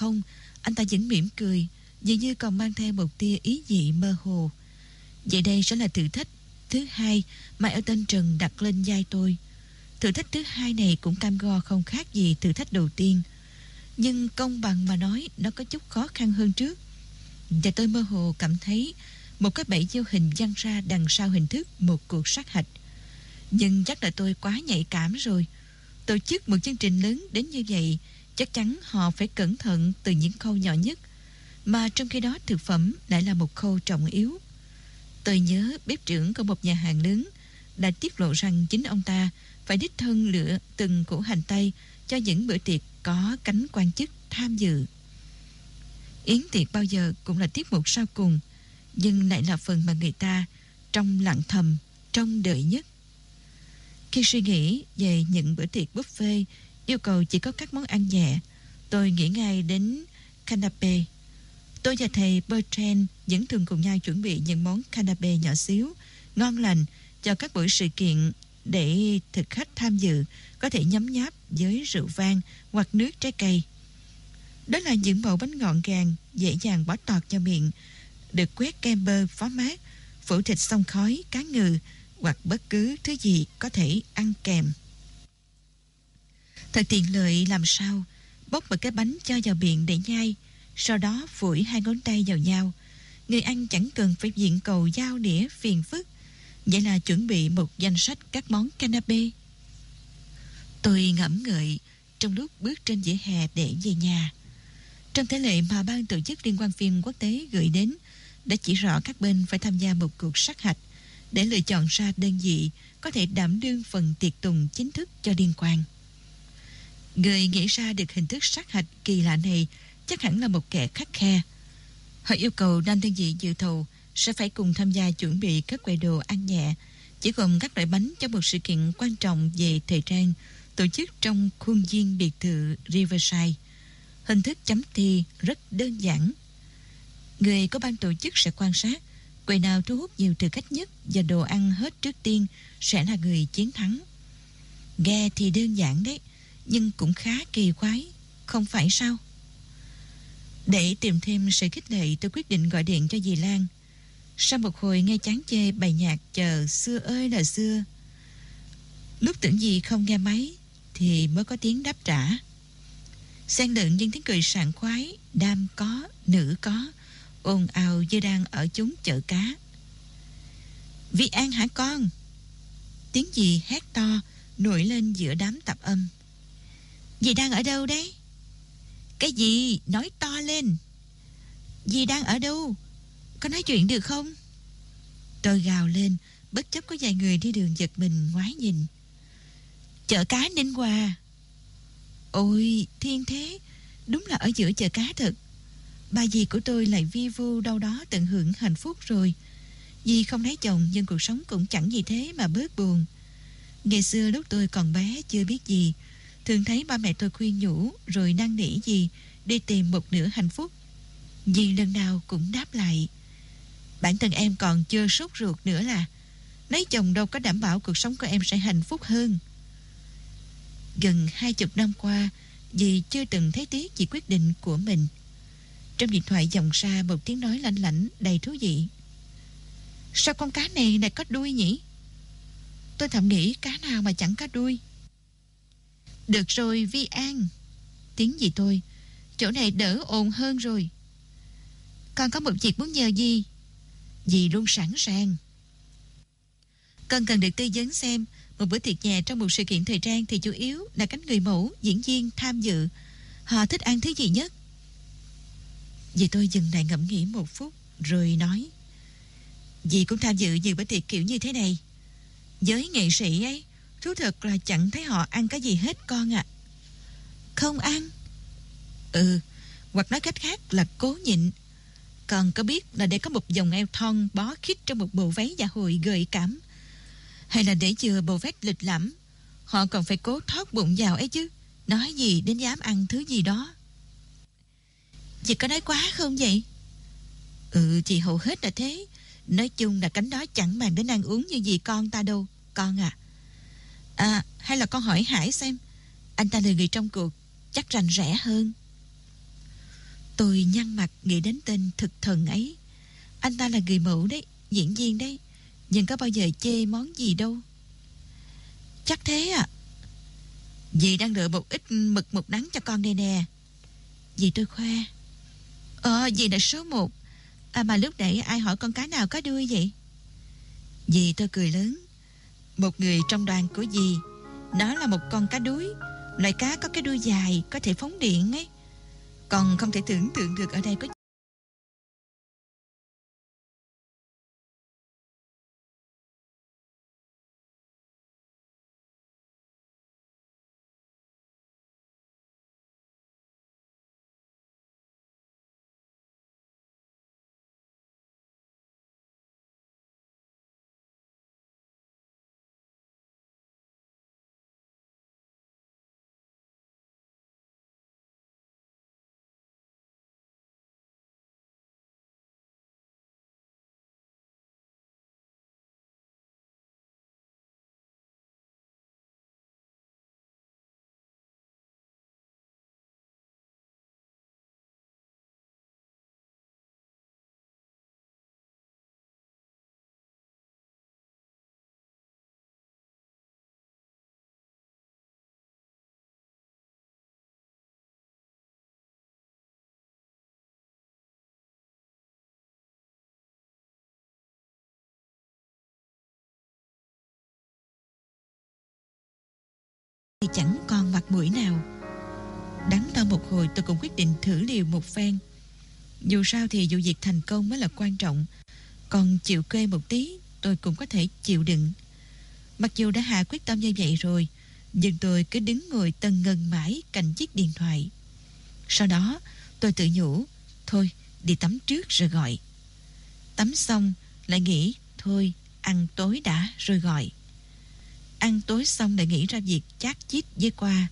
không, anh ta vẫn mỉm cười, dường như còn mang theo một tia ý dị mơ hồ. Vậy đây sẽ là thử thách thứ hai mà Elton Trần đặt lên vai tôi. Thử thách thứ hai này cũng cam go không khác gì thử thách đầu tiên. Nhưng công bằng mà nói nó có chút khó khăn hơn trước. Và tôi mơ hồ cảm thấy một cái bẫy vô hình văng ra đằng sau hình thức một cuộc sát hạch. Nhưng chắc là tôi quá nhạy cảm rồi. Tổ chức một chương trình lớn đến như vậy, chắc chắn họ phải cẩn thận từ những khâu nhỏ nhất. Mà trong khi đó thực phẩm lại là một khâu trọng yếu. Tôi nhớ bếp trưởng của một nhà hàng lớn đã tiết lộ rằng chính ông ta phải đích thân lựa từng củ hành tây cho những bữa tiệc có cánh quan chức tham dự. Yến tiệc bao giờ cũng là tiết mục sau cùng, nhưng lại là phần mà người ta trong lặng thầm, trong đợi nhất. Khi suy nghĩ về những bữa tiệc buffet yêu cầu chỉ có các món ăn nhẹ, tôi nghĩ ngay đến canapé. Tôi và thầy Bertrand vẫn thường cùng nhau chuẩn bị những món canapé nhỏ xíu, ngon lành cho các buổi sự kiện để thực khách tham dự có thể nhấm nháp với rượu vang hoặc nước trái cây. Đó là những mẫu bánh ngọn gàng, dễ dàng bỏ tọt cho miệng, được quét kem bơ phó mát, phủ thịt xong khói, cá ngừ hoặc bất cứ thứ gì có thể ăn kèm. Thật tiện lợi làm sao, bóc một cái bánh cho vào miệng để nhai, sau đó phủi hai ngón tay vào nhau. Người ăn chẳng cần phải diện cầu dao đĩa phiền phức, vậy là chuẩn bị một danh sách các món canapé. Tôi ngẫm ngợi trong lúc bước trên vỉa hè để về nhà. Trong thể lệ mà ban tổ chức liên quan phim quốc tế gửi đến đã chỉ rõ các bên phải tham gia một cuộc sát hạch để lựa chọn ra đơn vị có thể đảm đương phần tiệc tùng chính thức cho liên quan. Người nghĩ ra được hình thức sát hạch kỳ lạ này chắc hẳn là một kẻ khắc khe. Họ yêu cầu nam đơn vị dự thầu sẽ phải cùng tham gia chuẩn bị các quầy đồ ăn nhẹ, chỉ gồm các loại bánh cho một sự kiện quan trọng về thời trang tổ chức trong khuôn viên biệt thự Riverside. Hình thức chấm thi rất đơn giản. Người có ban tổ chức sẽ quan sát quầy nào thu hút nhiều thực khách nhất và đồ ăn hết trước tiên sẽ là người chiến thắng. Nghe thì đơn giản đấy, nhưng cũng khá kỳ quái, không phải sao? Để tìm thêm sự khích lệ tôi quyết định gọi điện cho dì Lan. Sau một hồi nghe chán chê bài nhạc chờ xưa ơi là xưa. Lúc tưởng gì không nghe máy thì mới có tiếng đáp trả. Xen lẫn những tiếng cười sảng khoái, đam có, nữ có, ồn ào như đang ở chúng chợ cá. Vi An hả con? Tiếng gì hét to nổi lên giữa đám tạp âm. Dì đang ở đâu đấy? Cái gì? Nói to lên. Dì đang ở đâu? Có nói chuyện được không? Tôi gào lên, bất chấp có vài người đi đường giật mình ngoái nhìn. Chợ cá Ninh Hòa. Ôi, thiên thế, đúng là ở giữa chợ cá thật. Bà dì của tôi lại vi vu đâu đó tận hưởng hạnh phúc rồi. Dì không lấy chồng nhưng cuộc sống cũng chẳng gì thế mà bớt buồn. Ngày xưa lúc tôi còn bé chưa biết gì, thường thấy ba mẹ tôi khuyên nhủ rồi năn nỉ gì đi tìm một nửa hạnh phúc. Dì lần nào cũng đáp lại. Bản thân em còn chưa sốt ruột nữa là lấy chồng đâu có đảm bảo cuộc sống của em sẽ hạnh phúc hơn. Gần hai chục năm qua, dì chưa từng thấy tiếc chỉ quyết định của mình. Trong điện thoại dòng ra một tiếng nói lạnh lạnh đầy thú vị. Sao con cá này lại có đuôi nhỉ? Tôi thầm nghĩ cá nào mà chẳng có đuôi. Được rồi Vi An. Tiếng gì tôi, chỗ này đỡ ồn hơn rồi. Con có một việc muốn nhờ gì? Dì luôn sẵn sàng. Con cần được tư vấn xem một bữa tiệc nhà trong một sự kiện thời trang thì chủ yếu là cánh người mẫu, diễn viên tham dự. Họ thích ăn thứ gì nhất? Dì tôi dừng lại ngẫm nghĩ một phút rồi nói Dì cũng tham dự nhiều bữa tiệc kiểu như thế này Giới nghệ sĩ ấy Thú thật là chẳng thấy họ ăn cái gì hết, con ạ. Không ăn? Ừ Hoặc nói cách khác là cố nhịn. Còn có biết là để có một dòng eo thon bó khít trong một bộ váy dạ hội gợi cảm? Hay là để chừa bộ vét lịch lẫm Họ còn phải cố thoát bụng vào ấy chứ. Nói gì đến dám ăn thứ gì đó? Chị có nói quá không vậy? Ừ chị hầu hết là thế. Nói chung là cánh đó chẳng màng đến ăn uống như gì con ta đâu, Con à À hay là con hỏi Hải xem Anh ta là người trong cuộc Chắc rành rẽ hơn Tôi nhăn mặt nghĩ đến tên thực thần ấy. Anh ta là người mẫu đấy, diễn viên đấy. Nhưng có bao giờ chê món gì đâu. Chắc thế à. Dì đang đợi một ít mực mực nắng cho con đây nè. Dì tôi khoe. Ờ, dì là số một. À mà lúc nãy ai hỏi con cá nào có đuôi vậy? Dì tôi cười lớn. Một người trong đoàn của dì. Nó là một con cá đuối. Loại cá có cái đuôi dài, có thể phóng điện ấy. Còn không thể tưởng tượng được ở đây có chẳng còn mặt mũi nào. Đắn đo một hồi tôi cũng quyết định thử liều một phen. Dù sao thì vụ việc thành công mới là quan trọng. Còn chịu kê một tí tôi cũng có thể chịu đựng. Mặc dù đã hạ quyết tâm như vậy rồi, nhưng tôi cứ đứng ngồi tần ngần mãi cạnh chiếc điện thoại. Sau đó tôi tự nhủ, thôi đi tắm trước rồi gọi. Tắm xong lại nghĩ, thôi ăn tối đã rồi gọi. Ăn tối xong lại nghĩ ra việc chát chít với qua.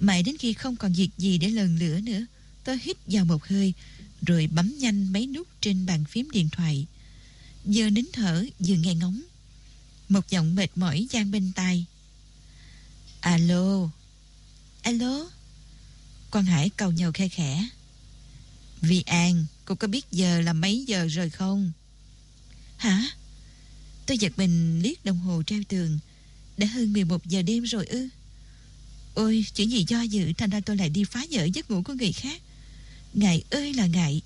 Mãi đến khi không còn việc gì để lần lửa nữa, tôi hít vào một hơi, rồi bấm nhanh mấy nút trên bàn phím điện thoại. Vừa nín thở, vừa nghe ngóng. Một giọng mệt mỏi gian bên tai. Alo. Alo. Quang Hải cầu nhau khe khẽ. Vi An, cô có biết giờ là mấy giờ rồi không? Hả? Tôi giật mình liếc đồng hồ treo tường. Đã hơn 11 giờ đêm rồi ư? Ôi chuyện gì do dự Thành ra tôi lại đi phá vỡ giấc ngủ của người khác. Ngại ơi là ngại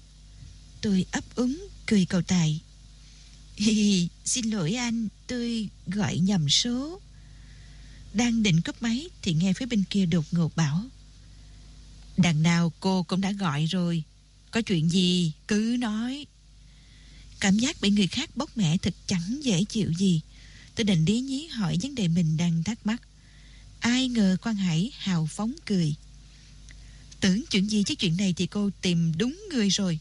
Tôi ấp úng cười cầu tài. Hi, hi, Xin lỗi anh Tôi gọi nhầm số. Đang định cúp máy Thì nghe phía bên kia đột ngột bảo. Đằng nào cô cũng đã gọi rồi. Có chuyện gì cứ nói. Cảm giác bị người khác bóc mẹ thật chẳng dễ chịu gì. Tôi định lý nhí hỏi vấn đề mình đang thắc mắc. Ai ngờ quan Hải hào phóng cười. Tưởng chuyện gì chứ chuyện này thì cô tìm đúng người rồi.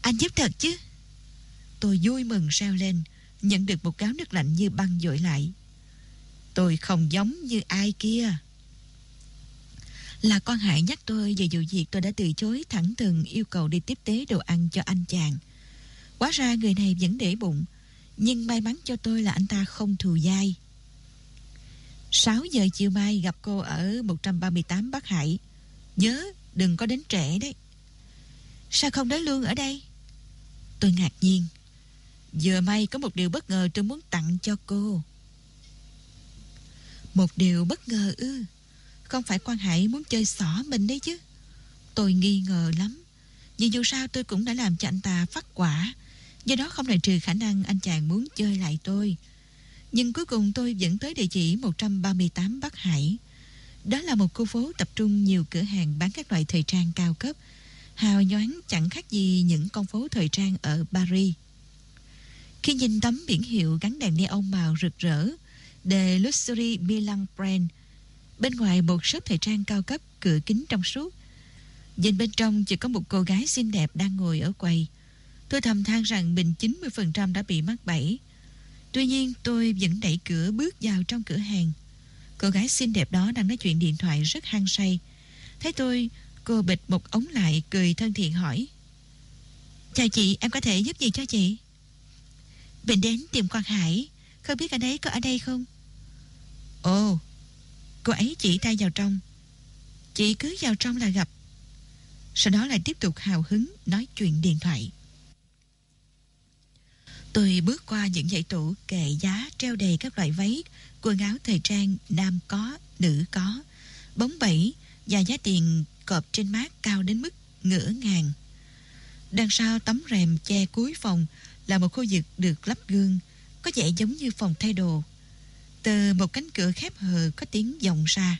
Anh giúp thật chứ? Tôi vui mừng sao lên, nhận được một cáo nước lạnh như băng dội lại. Tôi không giống như ai kia. Là con Hải nhắc tôi về vụ việc tôi đã từ chối thẳng thừng yêu cầu đi tiếp tế đồ ăn cho anh chàng. Quá ra người này vẫn để bụng, nhưng may mắn cho tôi là anh ta không thù dai. 6 giờ chiều mai gặp cô ở 138 Bắc Hải. Nhớ, đừng có đến trễ đấy. Sao không đến lương ở đây? Tôi ngạc nhiên. Giờ may có một điều bất ngờ tôi muốn tặng cho cô. Một điều bất ngờ ư? Không phải quan Hải muốn chơi xỏ mình đấy chứ. Tôi nghi ngờ lắm. Nhưng dù sao tôi cũng đã làm cho anh ta phát quả. Do đó không loại trừ khả năng anh chàng muốn chơi lại tôi. Nhưng cuối cùng tôi vẫn tới địa chỉ 138 Bắc Hải. Đó là một khu phố tập trung nhiều cửa hàng bán các loại thời trang cao cấp. Hào nhoáng chẳng khác gì những con phố thời trang ở Paris. Khi nhìn tấm biển hiệu gắn đèn neon màu rực rỡ De Luxury Milan Brand, Bên ngoài một shop thời trang cao cấp cửa kính trong suốt. Nhìn bên trong chỉ có một cô gái xinh đẹp đang ngồi ở quầy. Tôi thầm than rằng mình 90% đã bị mắc bẫy. Tuy nhiên tôi vẫn đẩy cửa bước vào trong cửa hàng. Cô gái xinh đẹp đó đang nói chuyện điện thoại rất hăng say. Thấy tôi, cô bịch một ống lại cười thân thiện hỏi. Chào chị, em có thể giúp gì cho chị? Mình đến tìm Quang Hải, không biết anh ấy có ở đây không? Ồ, cô ấy chỉ tay vào trong. Chị cứ vào trong là gặp. Sau đó lại tiếp tục hào hứng nói chuyện điện thoại. Tôi bước qua những dãy tủ kệ giá treo đầy các loại váy, quần áo thời trang nam có, nữ có, bóng bẫy và giá tiền cọp trên mát cao đến mức ngỡ ngàn Đằng sau tấm rèm che cuối phòng là một khu vực được lắp gương, có vẻ giống như phòng thay đồ. Từ một cánh cửa khép hờ có tiếng vọng ra.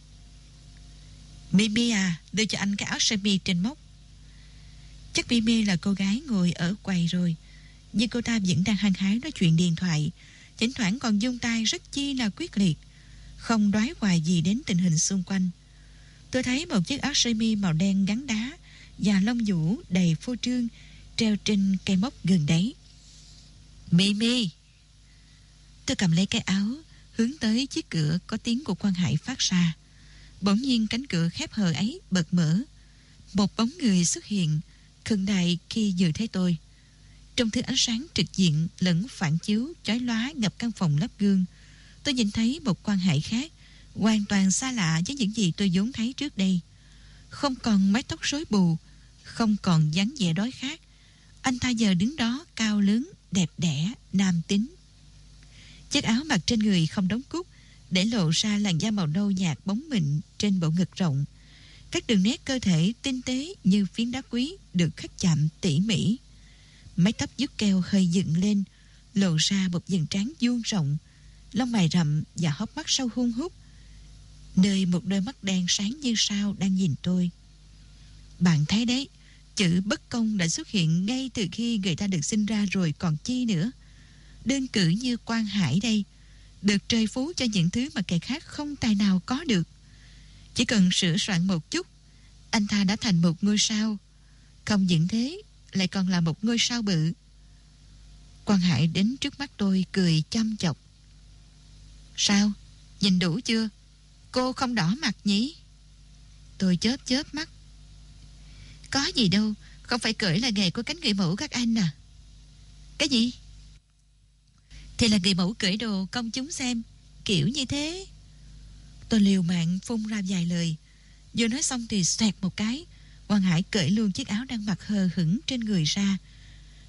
Mimi à, đưa cho anh cái áo sơ mi trên móc. Chắc Mimi là cô gái ngồi ở quầy rồi, nhưng cô ta vẫn đang hăng hái nói chuyện điện thoại, thỉnh thoảng còn dung tay rất chi là quyết liệt, không đoái hoài gì đến tình hình xung quanh. Tôi thấy một chiếc áo sơ mi màu đen gắn đá và lông vũ đầy phô trương treo trên cây mốc gần đấy. Mimi! Tôi cầm lấy cái áo, hướng tới chiếc cửa có tiếng của quan hải phát ra. Bỗng nhiên cánh cửa khép hờ ấy bật mở. Một bóng người xuất hiện, khẩn đại khi vừa thấy tôi. Trong thứ ánh sáng trực diện lẫn phản chiếu chói lóa ngập căn phòng lắp gương, tôi nhìn thấy một quan hệ khác, hoàn toàn xa lạ với những gì tôi vốn thấy trước đây. Không còn mái tóc rối bù, không còn dáng vẻ đói khát. Anh ta giờ đứng đó cao lớn, đẹp đẽ, nam tính. Chiếc áo mặc trên người không đóng cúc, để lộ ra làn da màu nâu nhạt bóng mịn trên bộ ngực rộng. Các đường nét cơ thể tinh tế như phiến đá quý được khắc chạm tỉ mỉ. Mái tóc dứt keo hơi dựng lên, lộ ra một dần trán vuông rộng, lông mày rậm và hốc mắt sâu hun hút, nơi một đôi mắt đen sáng như sao đang nhìn tôi. Bạn thấy đấy, chữ bất công đã xuất hiện ngay từ khi người ta được sinh ra rồi còn chi nữa. Đơn cử như quan Hải đây, được trời phú cho những thứ mà kẻ khác không tài nào có được. Chỉ cần sửa soạn một chút, anh ta đã thành một ngôi sao. Không những thế, lại còn là một ngôi sao bự. Quan Hải đến trước mắt tôi cười chăm chọc. Sao? Nhìn đủ chưa? Cô không đỏ mặt nhỉ? Tôi chớp chớp mắt. Có gì đâu, không phải cởi là nghề của cánh người mẫu các anh à. Cái gì? Thì là người mẫu cởi đồ công chúng xem Kiểu như thế Tôi liều mạng phun ra vài lời Vừa nói xong thì xoẹt một cái Quang Hải cởi luôn chiếc áo đang mặc hờ hững trên người ra.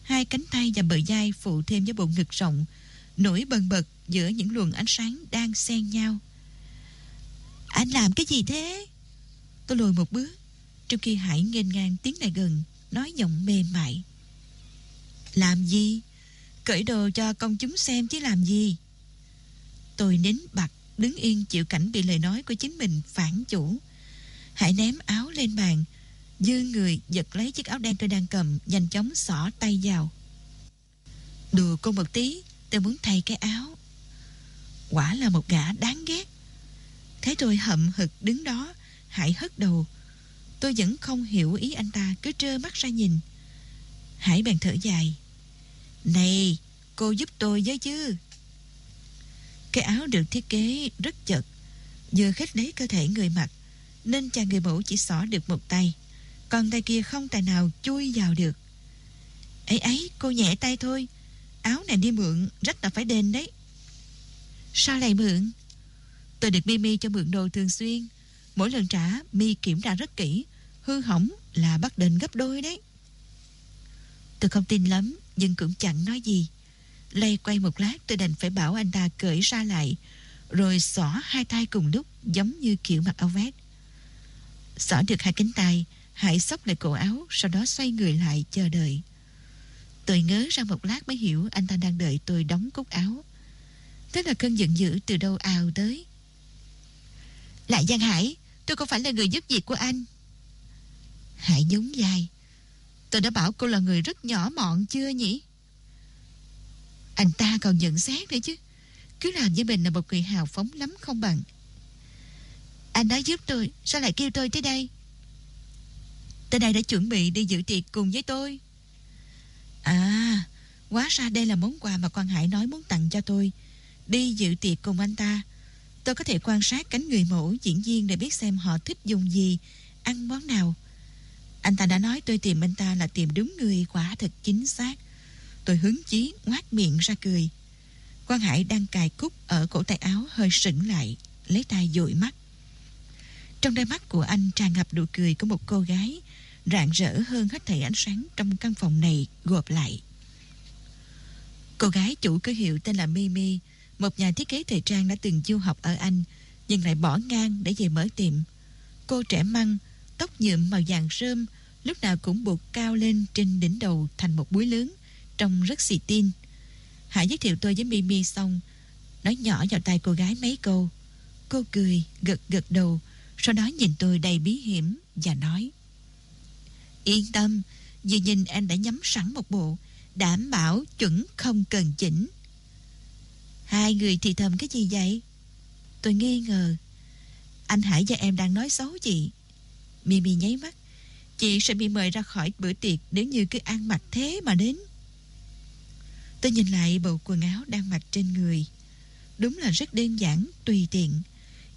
Hai cánh tay và bờ vai phụ thêm với bộ ngực rộng, Nổi bần bật giữa những luồng ánh sáng đang xen nhau. Anh làm cái gì thế? Tôi lùi một bước, Trong khi Hải nghênh ngang tiếng lại gần, Nói giọng mềm mại. Làm gì? Cởi đồ cho công chúng xem chứ làm gì? Tôi nín bặt, Đứng yên chịu cảnh bị lời nói của chính mình phản chủ. Hải ném áo lên bàn Dư người giật lấy chiếc áo đen tôi đang cầm Nhanh chóng xỏ tay vào. Đùa cô một tí Tôi muốn thay cái áo. Quả là một gã đáng ghét. Thấy tôi hậm hực đứng đó Hải hất đầu. Tôi vẫn không hiểu ý anh ta Cứ trơ mắt ra nhìn. Hải bèn thở dài. Này, cô giúp tôi với chứ. Cái áo được thiết kế rất chật, vừa khít lấy cơ thể người mặc, nên chàng người mẫu chỉ xỏ được một tay, còn tay kia không tài nào chui vào được. Ấy ấy, cô nhẹ tay thôi, áo này đi mượn, rất là phải đền đấy. Sao lại mượn? Tôi được Mimi cho mượn đồ thường xuyên, mỗi lần trả Mi kiểm tra rất kỹ, hư hỏng là bắt đền gấp đôi đấy. Tôi không tin lắm nhưng cũng chẳng nói gì. Lây quay một lát tôi đành phải bảo anh ta cởi ra lại, rồi xỏ hai tay cùng lúc giống như kiểu mặc áo vest. Xỏ được hai cánh tay, Hải xốc lại cổ áo, sau đó xoay người lại chờ đợi. Tôi ngớ ra một lát mới hiểu anh ta đang đợi tôi đóng cúc áo. Thế là cơn giận dữ từ đâu ào tới. Lại Giang Hải, tôi không phải là người giúp việc của anh. Hải nhún vai. Tôi đã bảo cô là người rất nhỏ mọn chưa nhỉ? Anh ta còn nhận xét nữa chứ. Cứ làm với mình là một người hào phóng lắm không bằng. Anh đã giúp tôi, sao lại kêu tôi tới đây? Tới đây đã chuẩn bị đi dự tiệc cùng với tôi. À, quá ra đây là món quà mà quan Hải nói muốn tặng cho tôi. Đi dự tiệc cùng anh ta. Tôi có thể quan sát cánh người mẫu diễn viên để biết xem họ thích dùng gì, ăn món nào. Anh ta đã nói tôi tìm anh ta là tìm đúng người quả thật chính xác. Tôi hứng chí ngoác miệng ra cười. quan Hải đang cài cúc ở cổ tay áo hơi sững lại, lấy tay dụi mắt. Trong đôi mắt của anh tràn ngập nụ cười của một cô gái, rạng rỡ hơn hết thảy ánh sáng trong căn phòng này gộp lại. Cô gái chủ cửa hiệu tên là Mimi, một nhà thiết kế thời trang đã từng du học ở Anh, nhưng lại bỏ ngang để về mở tiệm. Cô trẻ măng, tóc nhuộm màu vàng rơm, lúc nào cũng buộc cao lên trên đỉnh đầu thành một búi lớn, trông rất xì tin. Hải giới thiệu tôi với Mimi xong, nói nhỏ vào tay cô gái mấy câu. Cô cười, gật gật đầu, sau đó nhìn tôi đầy bí hiểm và nói Yên tâm, vừa nhìn em đã nhắm sẵn một bộ, đảm bảo chuẩn không cần chỉnh. Hai người thì thầm cái gì vậy? Tôi nghi ngờ. Anh Hải và em đang nói xấu chị. Mimi nháy mắt. Chị sẽ bị mời ra khỏi bữa tiệc nếu như cứ ăn mặc thế mà đến. Tôi nhìn lại bộ quần áo đang mặc trên người. Đúng là rất đơn giản, tùy tiện.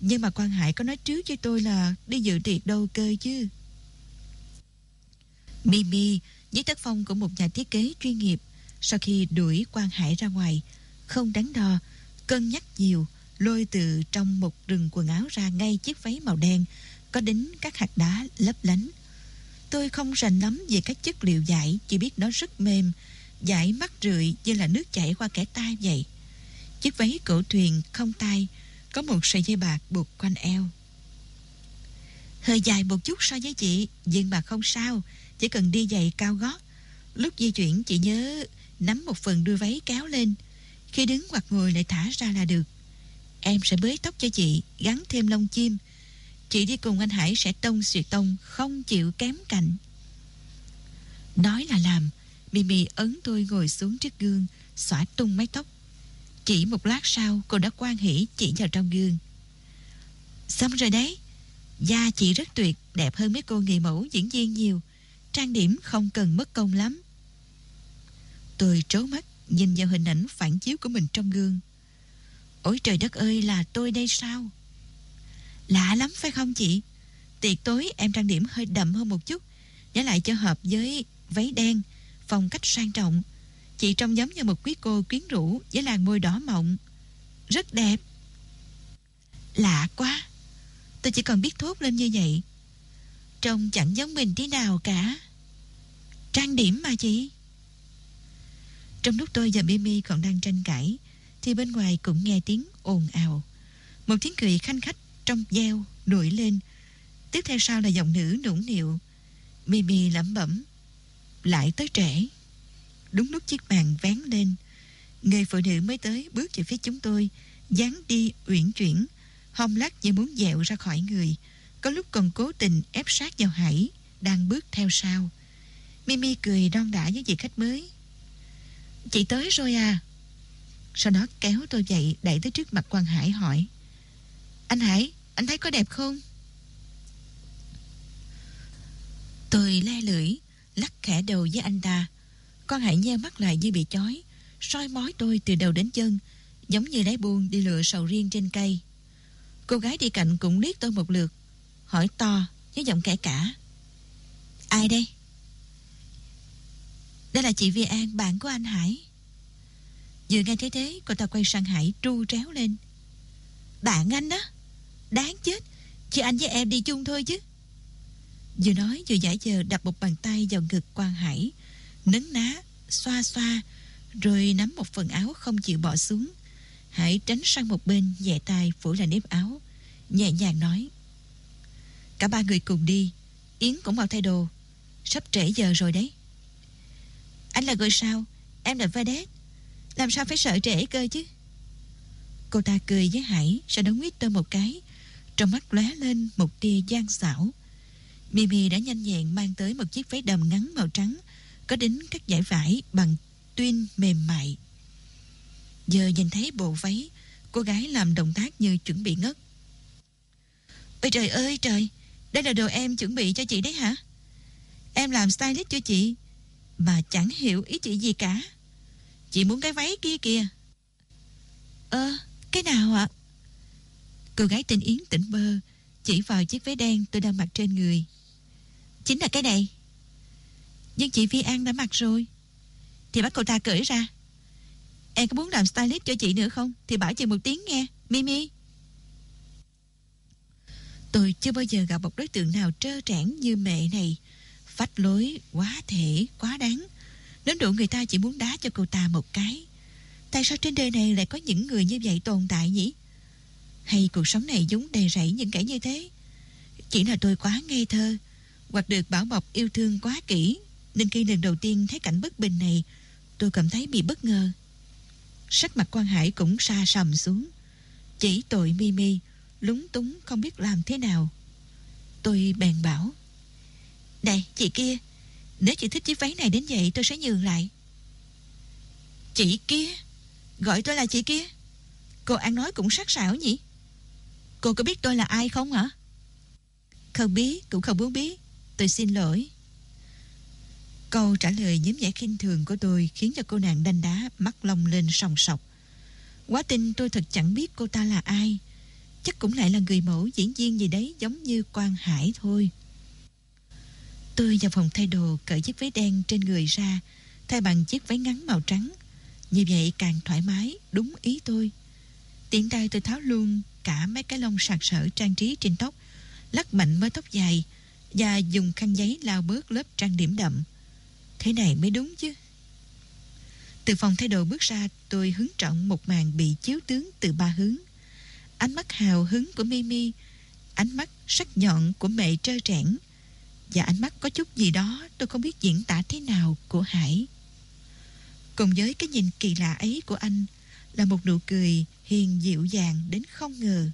Nhưng mà quan Hải có nói trước với tôi là đi dự tiệc đâu cơ chứ. Mimi với tác phong của một nhà thiết kế chuyên nghiệp sau khi đuổi quan Hải ra ngoài, không đắn đo, cân nhắc nhiều, lôi từ trong một rừng quần áo ra ngay chiếc váy màu đen có đính các hạt đá lấp lánh. Tôi không rành lắm về các chất liệu vải, chỉ biết nó rất mềm, vải mắt rượi như là nước chảy qua kẻ tai vậy. Chiếc váy cổ thuyền không tay, có một sợi dây bạc buộc quanh eo. Hơi dài một chút so với chị, nhưng mà không sao, chỉ cần đi giày cao gót. Lúc di chuyển chị nhớ nắm một phần đuôi váy kéo lên, khi đứng hoặc ngồi lại thả ra là được. Em sẽ bới tóc cho chị, gắn thêm lông chim. Chị đi cùng anh Hải sẽ tông xuyệt tông, không chịu kém cạnh. Nói là làm, Mimi ấn tôi ngồi xuống trước gương, xóa tung mái tóc. Chỉ một lát sau, cô đã quan hỷ chỉ vào trong gương. Xong rồi đấy, da chị rất tuyệt, đẹp hơn mấy cô người mẫu diễn viên nhiều. Trang điểm không cần mất công lắm. Tôi trố mắt, nhìn vào hình ảnh phản chiếu của mình trong gương. Ôi trời đất ơi là tôi đây sao Lạ lắm phải không chị Tiệc tối em trang điểm hơi đậm hơn một chút Nhớ lại cho hợp với váy đen Phong cách sang trọng Chị trông giống như một quý cô quyến rũ Với làn môi đỏ mọng Rất đẹp Lạ quá Tôi chỉ còn biết thốt lên như vậy Trông chẳng giống mình tí nào cả Trang điểm mà chị Trong lúc tôi và Mimi còn đang tranh cãi, thì bên ngoài cũng nghe tiếng ồn ào. Một tiếng cười khanh khách trong gieo nổi lên. Tiếp theo sau là giọng nữ nũng nịu. Mimi lẩm bẩm. Lại tới trễ. Đúng lúc chiếc bàn vén lên. Người phụ nữ mới tới bước về phía chúng tôi. dáng đi uyển chuyển. Hông lắc như muốn dẹo ra khỏi người. Có lúc còn cố tình ép sát vào Hải. Đang bước theo sau. Mimi cười đon đả với vị khách mới. Chị tới rồi à? Sau đó kéo tôi dậy đẩy tới trước mặt Quang Hải hỏi Anh Hải, anh thấy có đẹp không? Tôi le lưỡi Lắc khẽ đầu với anh ta con hãy nheo mắt lại như bị chói. Soi mói tôi từ đầu đến chân Giống như lái buông đi lựa sầu riêng trên cây. Cô gái đi cạnh cũng liếc tôi một lượt Hỏi to với giọng kẻ cả. Ai đây? Đây là chị Vi An, bạn của anh Hải. Vừa nghe thấy thế Cô ta quay sang Hải tru tréo lên. Bạn anh đó Đáng chết Chị anh với em đi chung thôi chứ. Vừa nói vừa giải giờ đập một bàn tay vào ngực quan Hải Nấn ná, Xoa xoa, Rồi nắm một phần áo không chịu bỏ xuống. Hải tránh sang một bên, nhẹ tay phủ lại nếp áo, Nhẹ nhàng nói. Cả ba người cùng đi, Yến cũng mau thay đồ. Sắp trễ giờ rồi đấy. Anh là người sao? Em là vedette làm sao phải sợ trễ cơ chứ? Cô ta cười với Hải, Sau đó nguyết tôi một cái. Trong mắt lóe lên một tia gian xảo. Mimi đã nhanh nhẹn mang tới một chiếc váy đầm ngắn màu trắng có đính các dải vải bằng tuyên mềm mại. Giờ nhìn thấy bộ váy, Cô gái làm động tác như chuẩn bị ngất. Ôi trời ơi trời, Đây là đồ em chuẩn bị cho chị đấy hả? Em làm stylist cho chị, Mà chẳng hiểu ý chị gì cả. Chị muốn cái váy kia kìa. Ơ cái nào ạ? Cô gái tên Yến tỉnh bơ Chỉ vào chiếc váy đen tôi đang mặc trên người. Chính là cái này. Nhưng chị Vi An đã mặc rồi Thì bắt cô ta cởi ra Em có muốn làm stylist cho chị nữa không Thì bảo chị một tiếng nghe Mimi Tôi chưa bao giờ gặp một đối tượng nào trơ trẽn như mẹ này Phách lối, quá thể, quá đáng. Đến độ người ta chỉ muốn đá cho cô ta một cái. Tại sao trên đời này lại có những người như vậy tồn tại nhỉ? Hay cuộc sống này giống đầy rẫy những kẻ như thế? Chỉ là tôi quá ngây thơ, hoặc được bảo bọc yêu thương quá kỹ, nên khi lần đầu tiên thấy cảnh bất bình này, tôi cảm thấy bị bất ngờ. Sắc mặt quan Hải cũng xa sầm xuống. Chỉ tội Mimi, lúng túng không biết làm thế nào. Tôi bèn bảo. Này, chị kia, nếu chị thích chiếc váy này đến vậy tôi sẽ nhường lại. Chị kia? Gọi tôi là chị kia? Cô ăn nói cũng sắc sảo nhỉ? Cô có biết tôi là ai không hả? Không biết, cũng không muốn biết. Tôi xin lỗi. Câu trả lời nhiễm vẻ khinh thường của tôi khiến cho cô nàng đanh đá mắt lông lên sòng sọc. Quá tin tôi thật chẳng biết cô ta là ai. Chắc cũng lại là người mẫu diễn viên gì đấy giống như Quang Hải thôi. Tôi vào phòng thay đồ cởi chiếc váy đen trên người ra thay bằng chiếc váy ngắn màu trắng. Như vậy càng thoải mái, đúng ý tôi. Tiện tay tôi tháo luôn cả mấy cái lông sạc sỡ trang trí trên tóc, lắc mạnh mớ tóc dài và dùng khăn giấy lau bớt lớp trang điểm đậm. Thế này mới đúng chứ. Từ phòng thay đồ bước ra, tôi hứng trọng một màn bị chiếu tướng từ ba hướng. Ánh mắt hào hứng của Mimi, ánh mắt sắc nhọn của mẹ trơ trẽn và ánh mắt có chút gì đó tôi không biết diễn tả thế nào của Hải. Cùng với cái nhìn kỳ lạ ấy của anh là một nụ cười hiền dịu dàng đến không ngờ.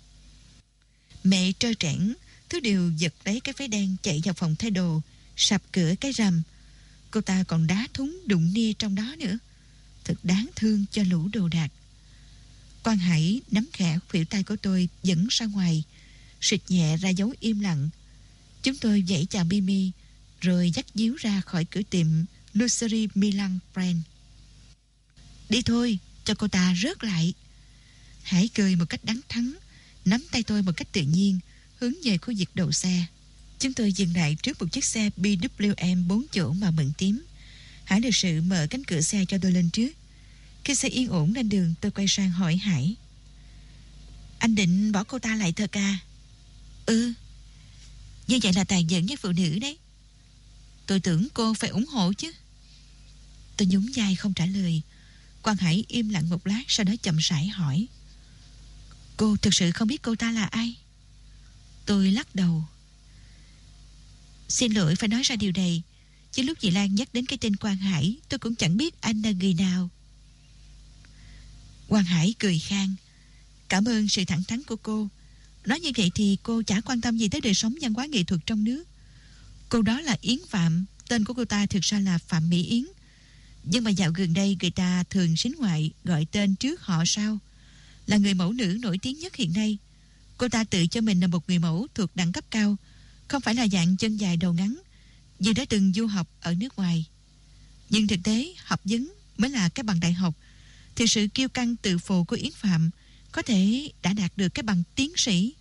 Mẹ trơ trẽn, thứ điều giật lấy cái váy đen chạy vào phòng thay đồ, sập cửa cái rầm. Cô ta còn đá thúng đụng nia trong đó nữa. Thật đáng thương cho lũ đồ đạc. Quang Hải nắm khẽ khuỷu tay của tôi dẫn ra ngoài, xịt nhẹ ra dấu im lặng. Chúng tôi dãy chào Mimi, rồi dắt díu ra khỏi cửa tiệm Luxury Milan Brand. Đi thôi, cho cô ta rớt lại. Hải cười một cách đắng thắng, nắm tay tôi một cách tự nhiên, hướng về khu vực đầu xe. Chúng tôi dừng lại trước một chiếc xe BWM 4 chỗ màu mận tím. Hải được sự mở cánh cửa xe cho tôi lên trước. Khi xe yên ổn lên đường, tôi quay sang hỏi Hải. Anh định bỏ cô ta lại thật à? Ừ. Như vậy là tàn nhẫn với phụ nữ đấy. Tôi tưởng cô phải ủng hộ chứ. Tôi nhún vai không trả lời. Quang Hải im lặng một lát sau đó chậm rãi hỏi. Cô thực sự không biết cô ta là ai? Tôi lắc đầu. Xin lỗi phải nói ra điều này. Chứ lúc chị Lan nhắc đến cái tên Quang Hải, tôi cũng chẳng biết anh là người nào. Quang Hải cười khang. Cảm ơn sự thẳng thắn của cô. Nói như vậy thì cô chả quan tâm gì tới đời sống văn hóa nghệ thuật trong nước. Cô đó là Yến Phạm. Tên của cô ta thực ra là Phạm Mỹ Yến. Nhưng mà dạo gần đây người ta thường xính ngoại gọi tên trước họ sau. Là người mẫu nữ nổi tiếng nhất hiện nay. Cô ta tự cho mình là một người mẫu thuộc đẳng cấp cao. Không phải là dạng chân dài đầu ngắn. Vì đã từng du học ở nước ngoài. Nhưng thực tế học vấn mới là cái bằng đại học. Thì sự kiêu căng tự phụ của Yến Phạm có thể đã đạt được cái bằng tiến sĩ.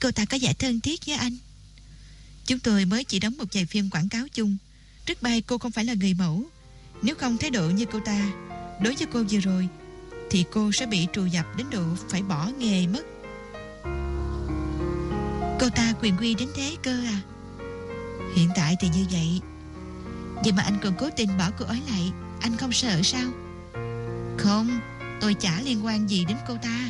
Cô ta có vẻ thân thiết với anh. Chúng tôi mới chỉ đóng một vài phim quảng cáo chung. Rất bay cô không phải là người mẫu. Nếu không thái độ như cô ta, đối với cô vừa rồi, thì cô sẽ bị trù dập đến độ phải bỏ nghề mất. Cô ta quyền quy đến thế cơ à? Hiện tại thì như vậy. Vậy mà anh còn cố tình bỏ cô ấy lại, anh không sợ sao? Không, tôi chả liên quan gì đến cô ta.